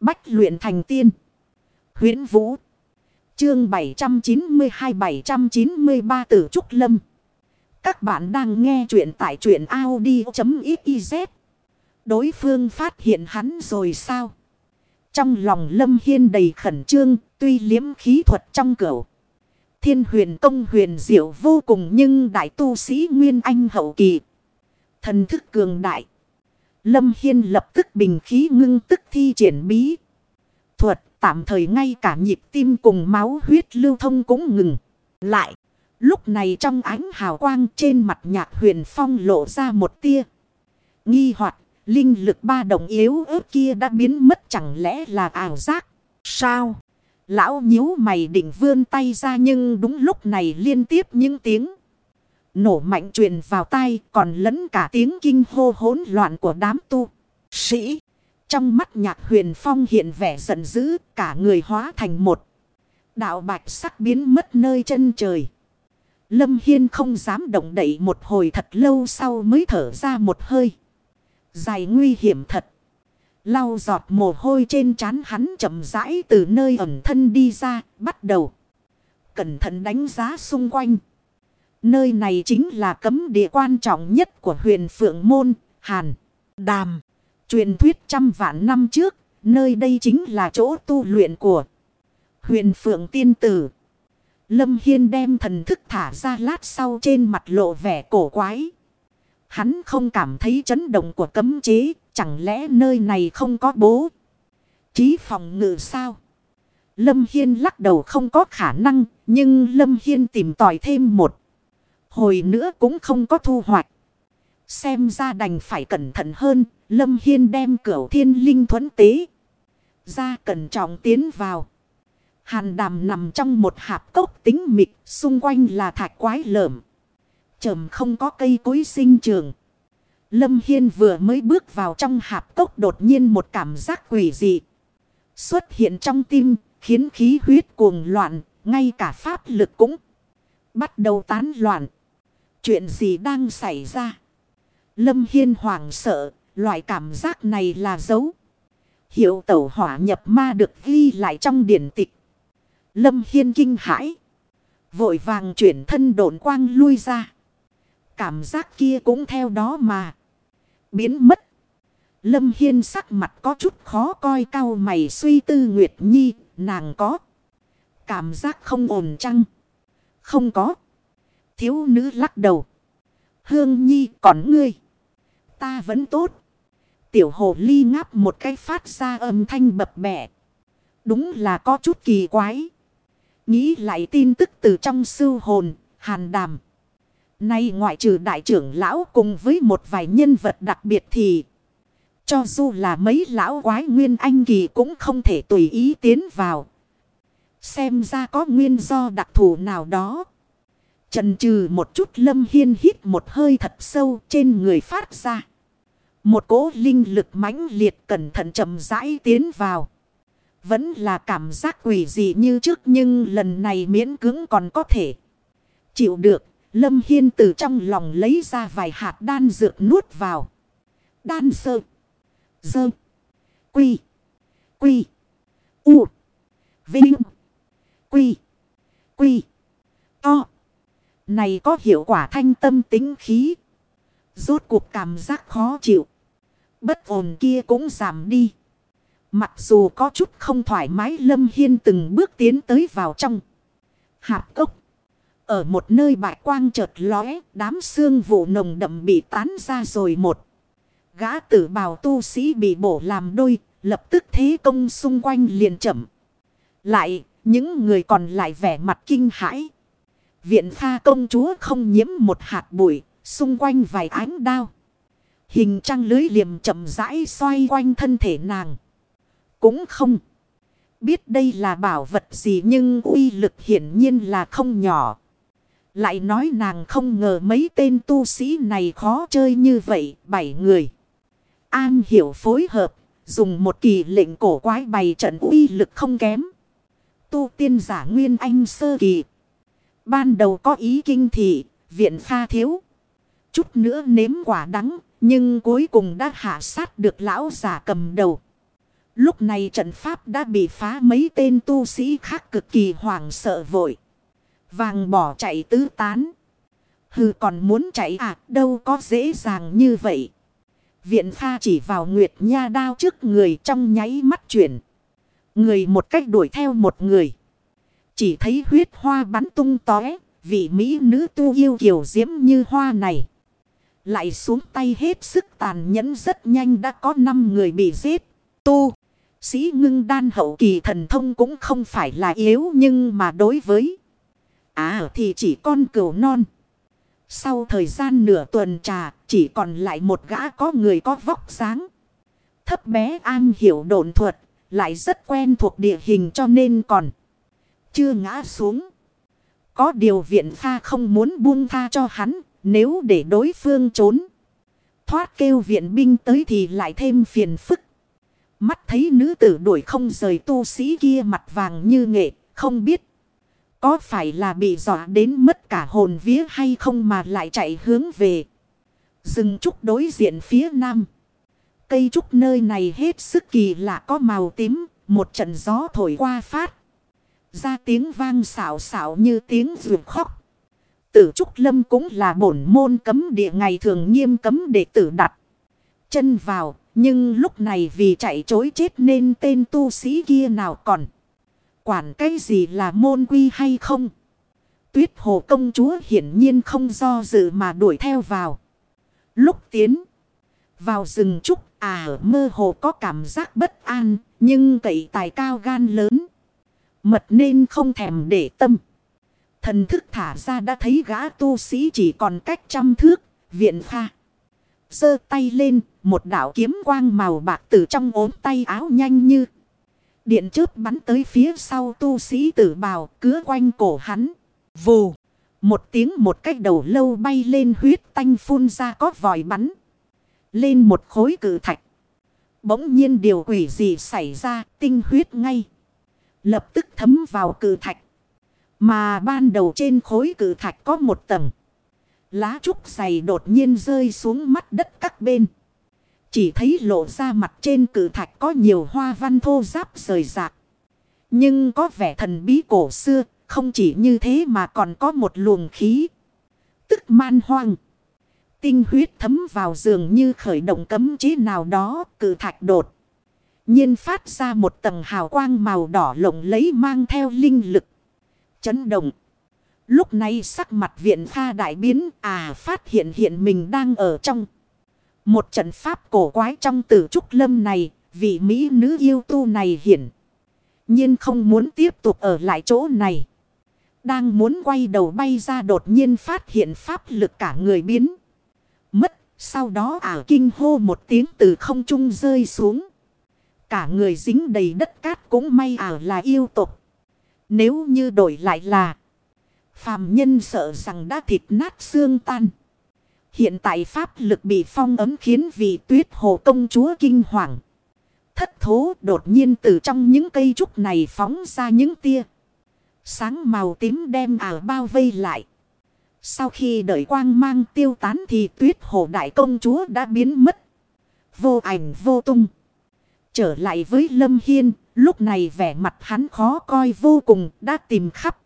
Bách luyện thành tiên. huyễn Vũ. Chương 792-793 Tử Trúc Lâm. Các bạn đang nghe truyện tại truyện Audi.xyz. Đối phương phát hiện hắn rồi sao? Trong lòng Lâm Hiên đầy khẩn trương, tuy liếm khí thuật trong cửu. Thiên huyền công huyền diệu vô cùng nhưng đại tu sĩ Nguyên Anh hậu kỳ. Thần thức cường đại. Lâm Hiên lập tức bình khí ngưng tức thi triển bí. Thuật, tạm thời ngay cả nhịp tim cùng máu huyết lưu thông cũng ngừng. Lại. Lúc này trong ánh hào quang trên mặt nhạc huyền phong lộ ra một tia. Nghi hoặc, linh lực ba đồng yếu ớt kia đã biến mất chẳng lẽ là ảo giác. Sao? Lão nhíu mày định vươn tay ra nhưng đúng lúc này liên tiếp những tiếng. Nổ mạnh truyền vào tai còn lẫn cả tiếng kinh hô hỗn loạn của đám tu. Sĩ. Trong mắt nhạc huyền phong hiện vẻ giận dữ cả người hóa thành một. Đạo bạch sắc biến mất nơi chân trời. Lâm Hiên không dám động đậy một hồi thật lâu sau mới thở ra một hơi. Dài nguy hiểm thật. Lau giọt mồ hôi trên trán hắn chậm rãi từ nơi ẩn thân đi ra, bắt đầu. Cẩn thận đánh giá xung quanh. Nơi này chính là cấm địa quan trọng nhất của huyền Phượng Môn, Hàn, Đàm. Truyền thuyết trăm vạn năm trước, nơi đây chính là chỗ tu luyện của huyền Phượng Tiên Tử. Lâm Hiên đem thần thức thả ra lát sau trên mặt lộ vẻ cổ quái. Hắn không cảm thấy chấn động của cấm chế, chẳng lẽ nơi này không có bố. Chí phòng ngự sao? Lâm Hiên lắc đầu không có khả năng, nhưng Lâm Hiên tìm tòi thêm một. Hồi nữa cũng không có thu hoạch. Xem ra đành phải cẩn thận hơn, Lâm Hiên đem cửu thiên linh thuẫn tế. Ra cẩn trọng tiến vào. Hàn đàm nằm trong một hạp cốc tính mịt, xung quanh là thạch quái lởm. Trầm không có cây cối sinh trường. Lâm Hiên vừa mới bước vào trong hạp cốc đột nhiên một cảm giác quỷ dị. Xuất hiện trong tim, khiến khí huyết cuồng loạn, ngay cả pháp lực cũng bắt đầu tán loạn. Chuyện gì đang xảy ra? Lâm Hiên hoảng sợ, loại cảm giác này là dấu. Hiệu tẩu hỏa nhập ma được ghi lại trong điển tịch. Lâm Hiên kinh hãi. Vội vàng chuyển thân độn quang lui ra. Cảm giác kia cũng theo đó mà. Biến mất. Lâm Hiên sắc mặt có chút khó coi cao mày suy tư Nguyệt Nhi. Nàng có. Cảm giác không ổn chăng? Không có. Thiếu nữ lắc đầu. Hương Nhi còn ngươi. Ta vẫn tốt. Tiểu hồ ly ngáp một cái phát ra âm thanh bập bẹ. Đúng là có chút kỳ quái. Nghĩ lại tin tức từ trong sư hồn, hàn đàm. Nay ngoại trừ đại trưởng lão cùng với một vài nhân vật đặc biệt thì. Cho dù là mấy lão quái nguyên anh kỳ cũng không thể tùy ý tiến vào. Xem ra có nguyên do đặc thù nào đó. Trần trừ một chút lâm hiên hít một hơi thật sâu trên người phát ra. Một cỗ linh lực mãnh liệt cẩn thận chậm rãi tiến vào. Vẫn là cảm giác quỷ dị như trước nhưng lần này miễn cứng còn có thể. Chịu được, Lâm Hiên từ trong lòng lấy ra vài hạt đan dược nuốt vào. Đan sơ. Dơ. Quy. Quy. U. Vinh. Quy. Quy. To. Này có hiệu quả thanh tâm tính khí. Rốt cuộc cảm giác khó chịu. Bất ổn kia cũng giảm đi. Mặc dù có chút không thoải mái Lâm Hiên từng bước tiến tới vào trong. Hạp cốc. Ở một nơi bại quang chợt lóe, đám xương vụ nồng đậm bị tán ra rồi một. Gã tử bào tu sĩ bị bổ làm đôi, lập tức thế công xung quanh liền chậm. Lại, những người còn lại vẻ mặt kinh hãi. Viện pha công chúa không nhiễm một hạt bụi, xung quanh vài ánh đao. Hình trăng lưới liềm chậm rãi xoay quanh thân thể nàng. Cũng không biết đây là bảo vật gì nhưng uy lực hiển nhiên là không nhỏ. Lại nói nàng không ngờ mấy tên tu sĩ này khó chơi như vậy, bảy người. An hiểu phối hợp, dùng một kỳ lệnh cổ quái bày trận uy lực không kém. Tu tiên giả nguyên anh sơ kỳ. Ban đầu có ý kinh thị, viện pha thiếu. Chút nữa nếm quả đắng, nhưng cuối cùng đã hạ sát được lão giả cầm đầu. Lúc này trận pháp đã bị phá mấy tên tu sĩ khác cực kỳ hoảng sợ vội. Vàng bỏ chạy tứ tán. Hừ còn muốn chạy à đâu có dễ dàng như vậy. Viện pha chỉ vào Nguyệt Nha đao trước người trong nháy mắt chuyển. Người một cách đuổi theo một người. Chỉ thấy huyết hoa bắn tung tóe. Vị Mỹ nữ tu yêu kiều diễm như hoa này. Lại xuống tay hết sức tàn nhẫn rất nhanh đã có 5 người bị giết. Tu. Sĩ ngưng đan hậu kỳ thần thông cũng không phải là yếu nhưng mà đối với. À thì chỉ con cừu non. Sau thời gian nửa tuần trà, chỉ còn lại một gã có người có vóc dáng. Thấp bé an hiểu độn thuật, lại rất quen thuộc địa hình cho nên còn chưa ngã xuống. Có điều viện pha không muốn buông tha cho hắn nếu để đối phương trốn. Thoát kêu viện binh tới thì lại thêm phiền phức. Mắt thấy nữ tử đuổi không rời tu sĩ kia mặt vàng như nghệ, không biết. Có phải là bị dọa đến mất cả hồn vía hay không mà lại chạy hướng về. Rừng trúc đối diện phía nam. Cây trúc nơi này hết sức kỳ lạ có màu tím, một trận gió thổi qua phát. Ra tiếng vang xảo xảo như tiếng ruột khóc. Tử Trúc Lâm cũng là bổn môn cấm địa ngày thường nghiêm cấm để tử đặt chân vào. Nhưng lúc này vì chạy chối chết nên tên tu sĩ kia nào còn. Quản cái gì là môn quy hay không? Tuyết hồ công chúa hiển nhiên không do dự mà đuổi theo vào. Lúc tiến vào rừng trúc à mơ hồ có cảm giác bất an, nhưng cậy tài cao gan lớn. Mật nên không thèm để tâm. Thần thức thả ra đã thấy gã tu sĩ chỉ còn cách trăm thước, viện pha. giơ tay lên, một đảo kiếm quang màu bạc từ trong ốm tay áo nhanh như. Điện chớp bắn tới phía sau tu sĩ tử bào, cứa quanh cổ hắn. Vù, một tiếng một cách đầu lâu bay lên huyết tanh phun ra có vòi bắn. Lên một khối cử thạch. Bỗng nhiên điều quỷ gì xảy ra, tinh huyết ngay. Lập tức thấm vào cử thạch. Mà ban đầu trên khối cử thạch có một tầng. Lá trúc dày đột nhiên rơi xuống mắt đất các bên. Chỉ thấy lộ ra mặt trên cử thạch có nhiều hoa văn thô giáp rời rạc. Nhưng có vẻ thần bí cổ xưa, không chỉ như thế mà còn có một luồng khí. Tức man hoang. Tinh huyết thấm vào giường như khởi động cấm chế nào đó, cử thạch đột nhiên phát ra một tầng hào quang màu đỏ lộng lấy mang theo linh lực chấn động. Lúc này sắc mặt viện pha đại biến à phát hiện hiện mình đang ở trong. Một trận pháp cổ quái trong tử trúc lâm này, vị Mỹ nữ yêu tu này hiển. nhiên không muốn tiếp tục ở lại chỗ này. Đang muốn quay đầu bay ra đột nhiên phát hiện pháp lực cả người biến. Mất, sau đó ả kinh hô một tiếng từ không trung rơi xuống. Cả người dính đầy đất cát cũng may à là yêu tục. Nếu như đổi lại là, phàm nhân sợ rằng đã thịt nát xương tan. Hiện tại pháp lực bị phong ấm khiến vị tuyết hồ công chúa kinh hoàng. Thất thố đột nhiên từ trong những cây trúc này phóng ra những tia. Sáng màu tím đem ảo bao vây lại. Sau khi đợi quang mang tiêu tán thì tuyết hồ đại công chúa đã biến mất. Vô ảnh vô tung. Trở lại với Lâm Hiên, lúc này vẻ mặt hắn khó coi vô cùng đã tìm khắp.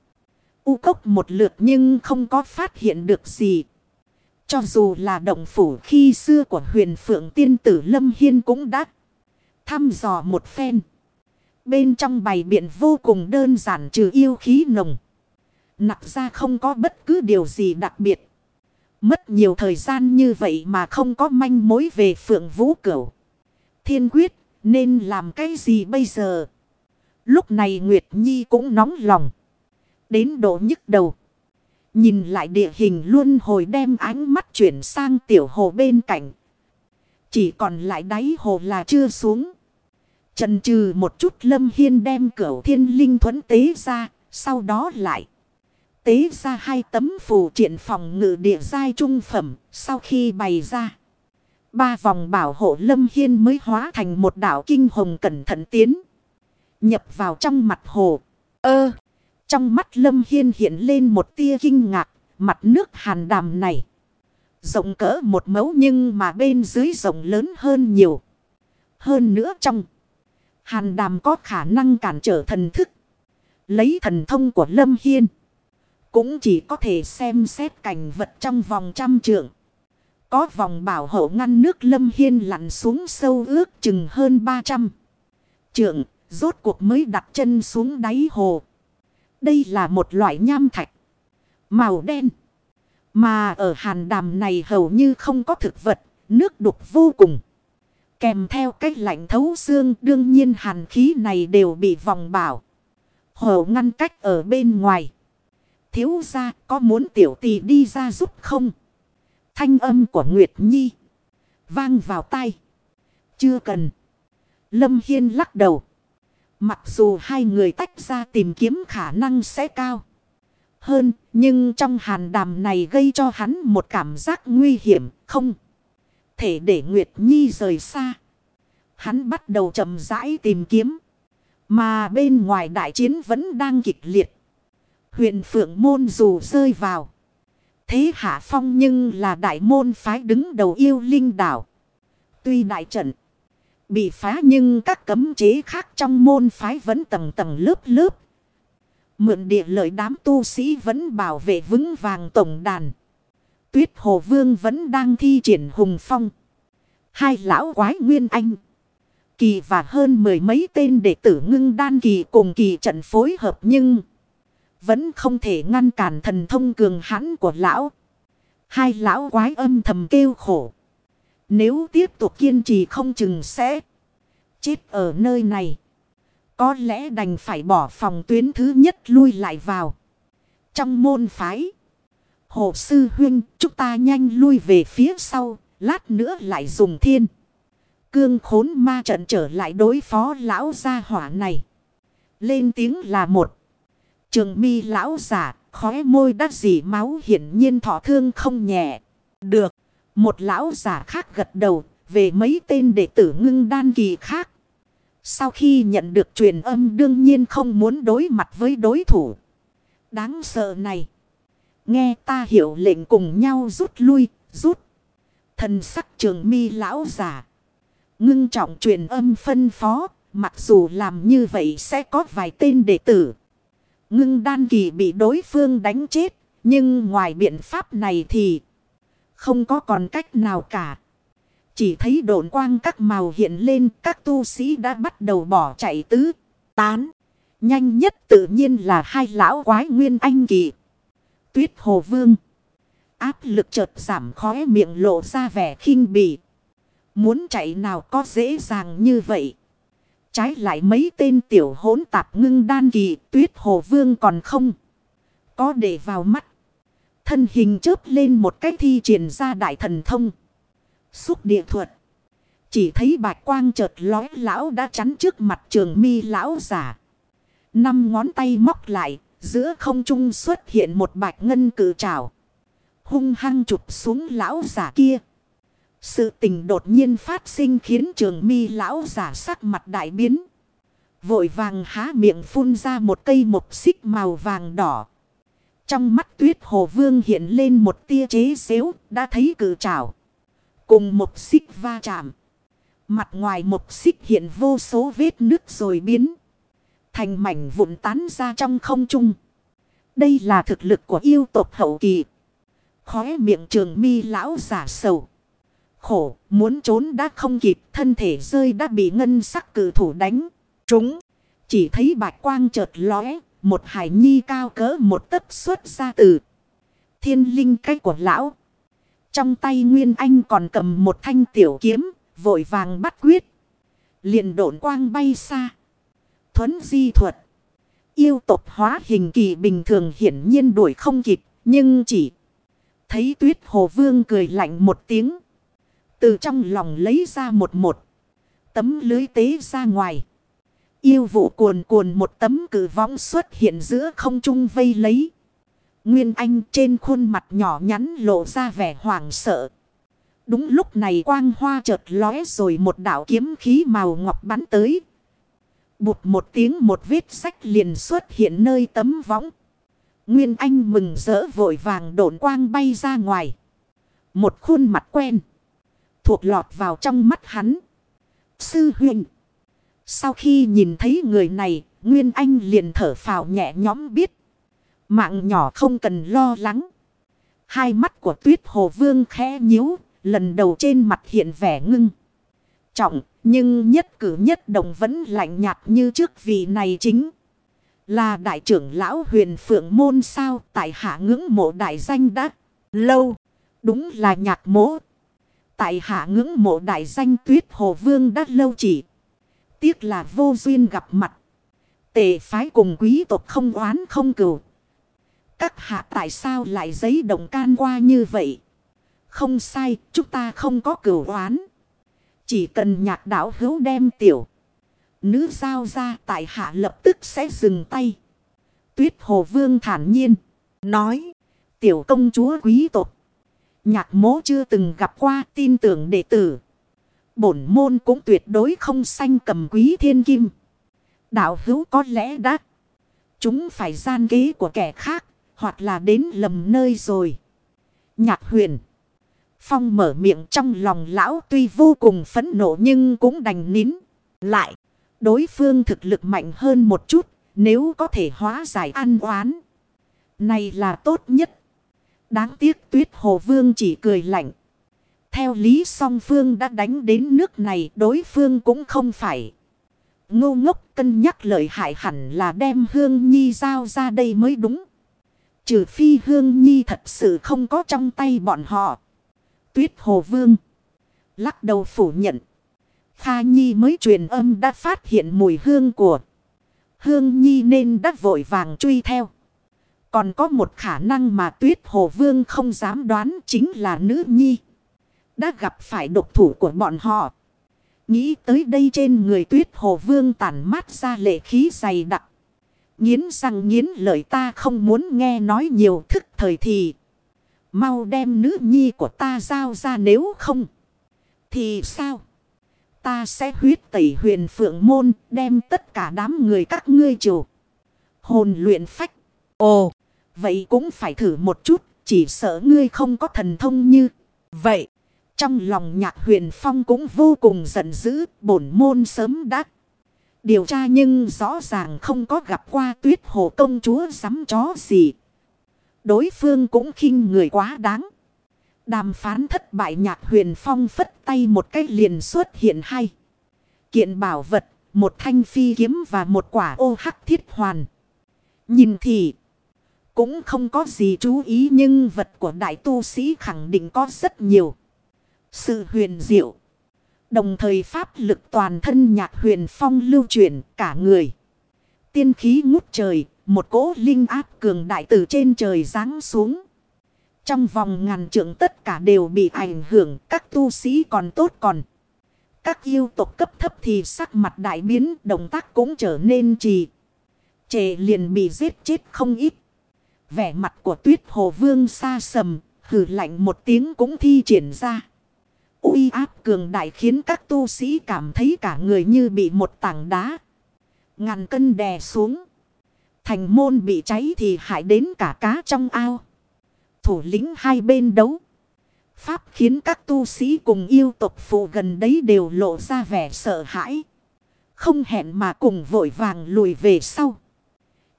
U cốc một lượt nhưng không có phát hiện được gì. Cho dù là động phủ khi xưa của huyền phượng tiên tử Lâm Hiên cũng đã thăm dò một phen. Bên trong bày biện vô cùng đơn giản trừ yêu khí nồng. Nặng ra không có bất cứ điều gì đặc biệt. Mất nhiều thời gian như vậy mà không có manh mối về phượng vũ cửu. Thiên quyết nên làm cái gì bây giờ? Lúc này Nguyệt Nhi cũng nóng lòng. Đến độ nhức đầu. Nhìn lại địa hình luôn hồi đem ánh mắt chuyển sang tiểu hồ bên cạnh. Chỉ còn lại đáy hồ là chưa xuống. Trần trừ một chút Lâm Hiên đem cửu thiên linh thuẫn tế ra. Sau đó lại. Tế ra hai tấm phù triện phòng ngự địa giai trung phẩm. Sau khi bày ra. Ba vòng bảo hộ Lâm Hiên mới hóa thành một đảo kinh hồng cẩn thận tiến. Nhập vào trong mặt hồ. Ơ! trong mắt Lâm Hiên hiện lên một tia kinh ngạc. Mặt nước hàn đàm này. Rộng cỡ một mẫu nhưng mà bên dưới rộng lớn hơn nhiều. Hơn nữa trong. Hàn đàm có khả năng cản trở thần thức. Lấy thần thông của Lâm Hiên. Cũng chỉ có thể xem xét cảnh vật trong vòng trăm trượng. Có vòng bảo hộ ngăn nước Lâm Hiên lặn xuống sâu ước chừng hơn 300 trượng. Rốt cuộc mới đặt chân xuống đáy hồ. Đây là một loại nham thạch. Màu đen. Mà ở hàn đàm này hầu như không có thực vật. Nước đục vô cùng. Kèm theo cách lạnh thấu xương, đương nhiên hàn khí này đều bị vòng bảo. Hồ ngăn cách ở bên ngoài. Thiếu ra có muốn tiểu tỷ đi ra giúp không? Thanh âm của Nguyệt Nhi. Vang vào tay. Chưa cần. Lâm Hiên lắc đầu. Mặc dù hai người tách ra tìm kiếm khả năng sẽ cao hơn, nhưng trong hàn đàm này gây cho hắn một cảm giác nguy hiểm, không thể để Nguyệt Nhi rời xa. Hắn bắt đầu chậm rãi tìm kiếm, mà bên ngoài đại chiến vẫn đang kịch liệt. Huyện Phượng Môn dù rơi vào, thế hạ phong nhưng là đại môn phái đứng đầu yêu linh đảo. Tuy đại trận bị phá nhưng các cấm chế khác trong môn phái vẫn tầng tầng lớp lớp. Mượn địa lợi đám tu sĩ vẫn bảo vệ vững vàng tổng đàn. Tuyết Hồ Vương vẫn đang thi triển hùng phong. Hai lão quái nguyên anh. Kỳ và hơn mười mấy tên đệ tử ngưng đan kỳ cùng kỳ trận phối hợp nhưng. Vẫn không thể ngăn cản thần thông cường hãn của lão. Hai lão quái âm thầm kêu khổ. Nếu tiếp tục kiên trì không chừng sẽ chết ở nơi này. Có lẽ đành phải bỏ phòng tuyến thứ nhất lui lại vào. Trong môn phái. Hồ sư huynh, chúng ta nhanh lui về phía sau. Lát nữa lại dùng thiên. Cương khốn ma trận trở lại đối phó lão gia hỏa này. Lên tiếng là một. Trường mi lão giả. Khóe môi đắt dỉ máu hiển nhiên thọ thương không nhẹ. Được. Một lão giả khác gật đầu. Về mấy tên đệ tử ngưng đan kỳ khác. Sau khi nhận được truyền âm đương nhiên không muốn đối mặt với đối thủ. Đáng sợ này. Nghe ta hiểu lệnh cùng nhau rút lui, rút. Thần sắc trường mi lão giả. Ngưng trọng truyền âm phân phó, mặc dù làm như vậy sẽ có vài tên đệ tử. Ngưng đan kỳ bị đối phương đánh chết, nhưng ngoài biện pháp này thì không có còn cách nào cả. Chỉ thấy độn quang các màu hiện lên các tu sĩ đã bắt đầu bỏ chạy tứ, tán. Nhanh nhất tự nhiên là hai lão quái nguyên anh kỳ. Tuyết hồ vương. Áp lực chợt giảm khóe miệng lộ ra vẻ khinh bỉ. Muốn chạy nào có dễ dàng như vậy. Trái lại mấy tên tiểu hỗn tạp ngưng đan kỳ tuyết hồ vương còn không. Có để vào mắt. Thân hình chớp lên một cái thi triển ra đại thần thông. Xúc địa thuật. Chỉ thấy bạch quang chợt lói lão đã chắn trước mặt trường mi lão giả. Năm ngón tay móc lại, giữa không trung xuất hiện một bạch ngân cử trào. Hung hăng chụp xuống lão giả kia. Sự tình đột nhiên phát sinh khiến trường mi lão giả sắc mặt đại biến. Vội vàng há miệng phun ra một cây mộc xích màu vàng đỏ. Trong mắt tuyết hồ vương hiện lên một tia chế xếu, đã thấy cử trảo. Cùng một xích va chạm. Mặt ngoài một xích hiện vô số vết nước rồi biến. Thành mảnh vụn tán ra trong không trung. Đây là thực lực của yêu tộc hậu kỳ. Khóe miệng trường mi lão giả sầu. Khổ, muốn trốn đã không kịp, thân thể rơi đã bị ngân sắc cử thủ đánh. Trúng, chỉ thấy bạch quang chợt lóe, một hải nhi cao cỡ một tấc xuất ra từ. Thiên linh cách của lão. Trong tay Nguyên Anh còn cầm một thanh tiểu kiếm, vội vàng bắt quyết. liền độn quang bay xa. Thuấn di thuật. Yêu tộc hóa hình kỳ bình thường hiển nhiên đuổi không kịp, nhưng chỉ thấy tuyết hồ vương cười lạnh một tiếng. Từ trong lòng lấy ra một một tấm lưới tế ra ngoài. Yêu vụ cuồn cuồn một tấm cử võng xuất hiện giữa không trung vây lấy. Nguyên Anh trên khuôn mặt nhỏ nhắn lộ ra vẻ hoảng sợ. Đúng lúc này quang hoa chợt lóe rồi một đạo kiếm khí màu ngọc bắn tới. Bụt một tiếng một vết sách liền xuất hiện nơi tấm võng. Nguyên Anh mừng rỡ vội vàng độn quang bay ra ngoài. Một khuôn mặt quen. Thuộc lọt vào trong mắt hắn. Sư huynh. Sau khi nhìn thấy người này, Nguyên Anh liền thở phào nhẹ nhõm biết. Mạng nhỏ không cần lo lắng. Hai mắt của tuyết hồ vương khẽ nhíu, lần đầu trên mặt hiện vẻ ngưng. Trọng, nhưng nhất cử nhất động vẫn lạnh nhạt như trước vị này chính. Là đại trưởng lão huyền phượng môn sao tại hạ ngưỡng mộ đại danh đã lâu. Đúng là nhạc mộ. Tại hạ ngưỡng mộ đại danh tuyết hồ vương đã lâu chỉ. Tiếc là vô duyên gặp mặt. Tề phái cùng quý tộc không oán không cừu. Các hạ tại sao lại giấy động can qua như vậy? Không sai, chúng ta không có cửu oán. Chỉ cần nhạc đảo hữu đem tiểu. Nữ giao ra tại hạ lập tức sẽ dừng tay. Tuyết hồ vương thản nhiên. Nói. Tiểu công chúa quý tộc. Nhạc mố chưa từng gặp qua tin tưởng đệ tử. Bổn môn cũng tuyệt đối không sanh cầm quý thiên kim. Đạo hữu có lẽ đã. Chúng phải gian kế của kẻ khác. Hoặc là đến lầm nơi rồi. Nhạc huyền. Phong mở miệng trong lòng lão tuy vô cùng phẫn nộ nhưng cũng đành nín. Lại. Đối phương thực lực mạnh hơn một chút. Nếu có thể hóa giải ăn oán. Này là tốt nhất. Đáng tiếc tuyết hồ vương chỉ cười lạnh. Theo lý song phương đã đánh đến nước này, đối phương cũng không phải. Ngô ngốc cân nhắc lợi hại hẳn là đem hương nhi giao ra đây mới đúng. Trừ phi hương nhi thật sự không có trong tay bọn họ. Tuyết hồ vương. Lắc đầu phủ nhận. Kha nhi mới truyền âm đã phát hiện mùi hương của. Hương nhi nên đã vội vàng truy theo. Còn có một khả năng mà tuyết hồ vương không dám đoán chính là nữ nhi. Đã gặp phải độc thủ của bọn họ. Nghĩ tới đây trên người tuyết hồ vương tản mát ra lệ khí dày đặc. Nghiến răng nghiến lời ta không muốn nghe nói nhiều thức thời thì. Mau đem nữ nhi của ta giao ra nếu không. Thì sao? Ta sẽ huyết tẩy huyền phượng môn, đem tất cả đám người các ngươi chủ. Hồn luyện phách. Ồ! Vậy cũng phải thử một chút, chỉ sợ ngươi không có thần thông như vậy. Trong lòng nhạc huyền phong cũng vô cùng giận dữ, bổn môn sớm đã điều tra nhưng rõ ràng không có gặp qua tuyết hồ công chúa sắm chó gì. Đối phương cũng khinh người quá đáng. Đàm phán thất bại nhạc huyền phong phất tay một cách liền xuất hiện hay. Kiện bảo vật, một thanh phi kiếm và một quả ô hắc thiết hoàn. Nhìn thì cũng không có gì chú ý nhưng vật của đại tu sĩ khẳng định có rất nhiều. Sự huyền diệu. Đồng thời pháp lực toàn thân nhạc huyền phong lưu truyền cả người. Tiên khí ngút trời, một cỗ linh áp cường đại từ trên trời giáng xuống. Trong vòng ngàn trượng tất cả đều bị ảnh hưởng, các tu sĩ còn tốt còn. Các yêu tộc cấp thấp thì sắc mặt đại biến, động tác cũng trở nên trì. Trệ liền bị giết chết không ít. Vẻ mặt của tuyết hồ vương xa sầm, hử lạnh một tiếng cũng thi triển ra. uy áp cường đại khiến các tu sĩ cảm thấy cả người như bị một tảng đá. Ngàn cân đè xuống. Thành môn bị cháy thì hại đến cả cá trong ao. Thủ lĩnh hai bên đấu. Pháp khiến các tu sĩ cùng yêu tộc phụ gần đấy đều lộ ra vẻ sợ hãi. Không hẹn mà cùng vội vàng lùi về sau.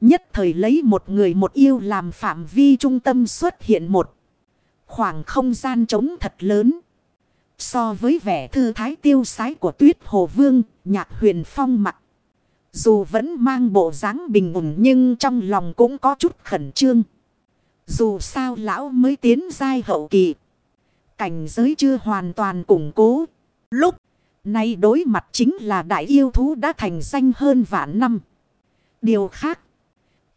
Nhất thời lấy một người một yêu làm phạm vi trung tâm xuất hiện một khoảng không gian trống thật lớn. So với vẻ thư thái tiêu sái của tuyết hồ vương, nhạc huyền phong mặt. Dù vẫn mang bộ dáng bình ổn nhưng trong lòng cũng có chút khẩn trương. Dù sao lão mới tiến giai hậu kỳ. Cảnh giới chưa hoàn toàn củng cố. Lúc này đối mặt chính là đại yêu thú đã thành danh hơn vạn năm. Điều khác.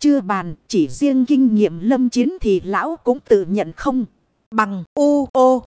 Chưa bàn, chỉ riêng kinh nghiệm lâm chiến thì lão cũng tự nhận không. Bằng u, ô